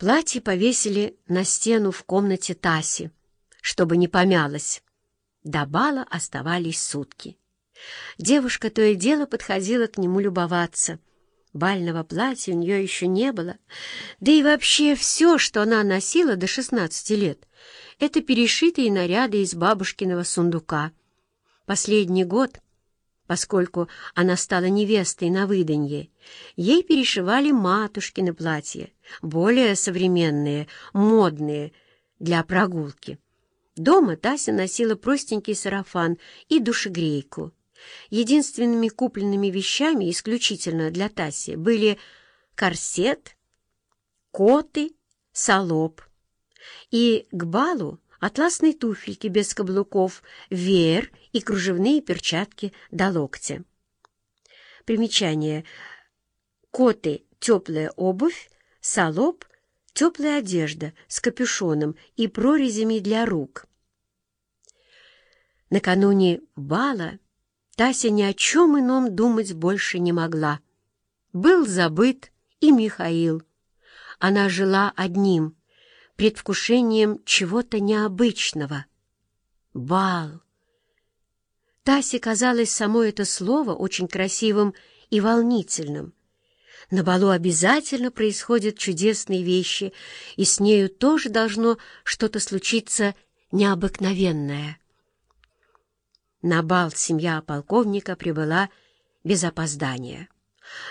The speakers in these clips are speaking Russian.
Платье повесили на стену в комнате Таси, чтобы не помялось. До бала оставались сутки. Девушка то и дело подходила к нему любоваться. Бального платья у нее еще не было. Да и вообще все, что она носила до шестнадцати лет, это перешитые наряды из бабушкиного сундука. Последний год — поскольку она стала невестой на выданье, ей перешивали матушкины платья, более современные, модные, для прогулки. Дома Тася носила простенький сарафан и душегрейку. Единственными купленными вещами исключительно для Таси были корсет, коты, салоп. И к балу атласные туфельки без каблуков, веер и кружевные перчатки до локтя. Примечание. Коты — теплая обувь, салоп — теплая одежда с капюшоном и прорезями для рук. Накануне бала Тася ни о чем ином думать больше не могла. Был забыт и Михаил. Она жила одним — предвкушением чего-то необычного. Бал. Тасе казалось само это слово очень красивым и волнительным. На балу обязательно происходят чудесные вещи, и с нею тоже должно что-то случиться необыкновенное. На бал семья полковника прибыла без опоздания.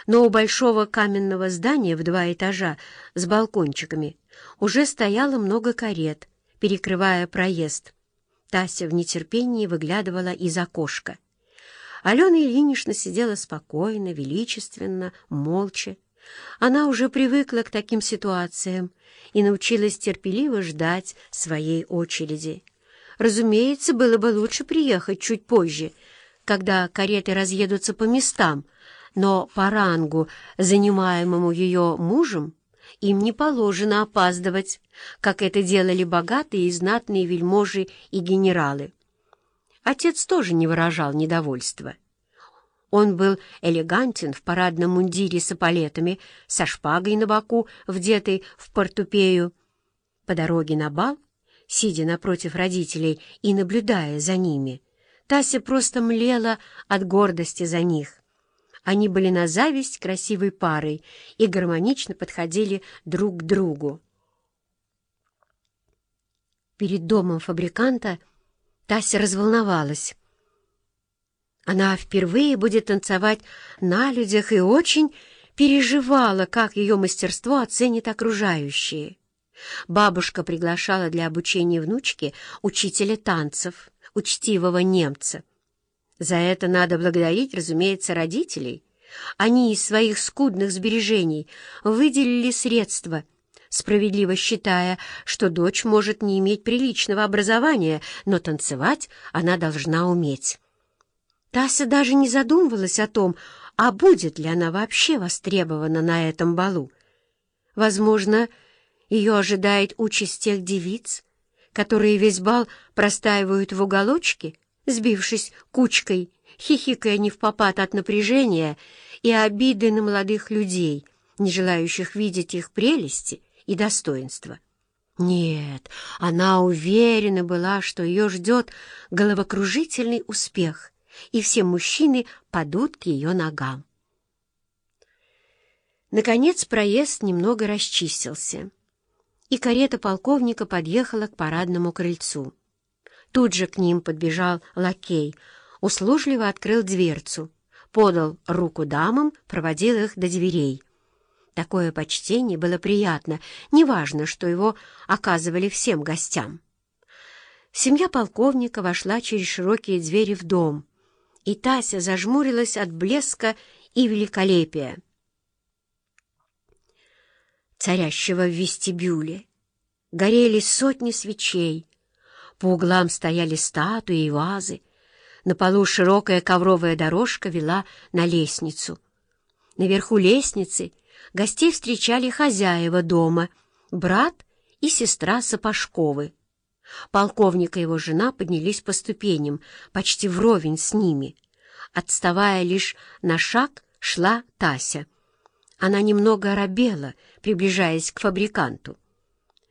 Но у большого каменного здания в два этажа с балкончиками уже стояло много карет, перекрывая проезд. Тася в нетерпении выглядывала из окошка. Алена Ильинична сидела спокойно, величественно, молча. Она уже привыкла к таким ситуациям и научилась терпеливо ждать своей очереди. Разумеется, было бы лучше приехать чуть позже, когда кареты разъедутся по местам, но по рангу, занимаемому ее мужем, им не положено опаздывать, как это делали богатые и знатные вельможи и генералы. Отец тоже не выражал недовольства. Он был элегантен в парадном мундире с эполетами, со шпагой на боку, вдетой в портупею. По дороге на бал, сидя напротив родителей и наблюдая за ними, Тася просто млела от гордости за них. Они были на зависть красивой парой и гармонично подходили друг к другу. Перед домом фабриканта Тася разволновалась. Она впервые будет танцевать на людях и очень переживала, как ее мастерство оценят окружающие. Бабушка приглашала для обучения внучки учителя танцев, учтивого немца. За это надо благодарить, разумеется, родителей. Они из своих скудных сбережений выделили средства, справедливо считая, что дочь может не иметь приличного образования, но танцевать она должна уметь. Тася даже не задумывалась о том, а будет ли она вообще востребована на этом балу. Возможно, ее ожидает участь тех девиц, которые весь бал простаивают в уголочке, сбившись кучкой, хихикая не в попад от напряжения и обиды на молодых людей, не желающих видеть их прелести и достоинства. Нет, она уверена была, что ее ждет головокружительный успех, и все мужчины падут к ее ногам. Наконец проезд немного расчистился, и карета полковника подъехала к парадному крыльцу. Тут же к ним подбежал лакей, услужливо открыл дверцу, подал руку дамам, проводил их до дверей. Такое почтение было приятно, неважно, что его оказывали всем гостям. Семья полковника вошла через широкие двери в дом, и Тася зажмурилась от блеска и великолепия. Царящего в вестибюле горели сотни свечей, по углам стояли статуи и вазы. На полу широкая ковровая дорожка вела на лестницу. Наверху лестницы гостей встречали хозяева дома, брат и сестра Сапожковы. Полковник и его жена поднялись по ступеням, почти вровень с ними. Отставая лишь на шаг, шла Тася. Она немного оробела приближаясь к фабриканту.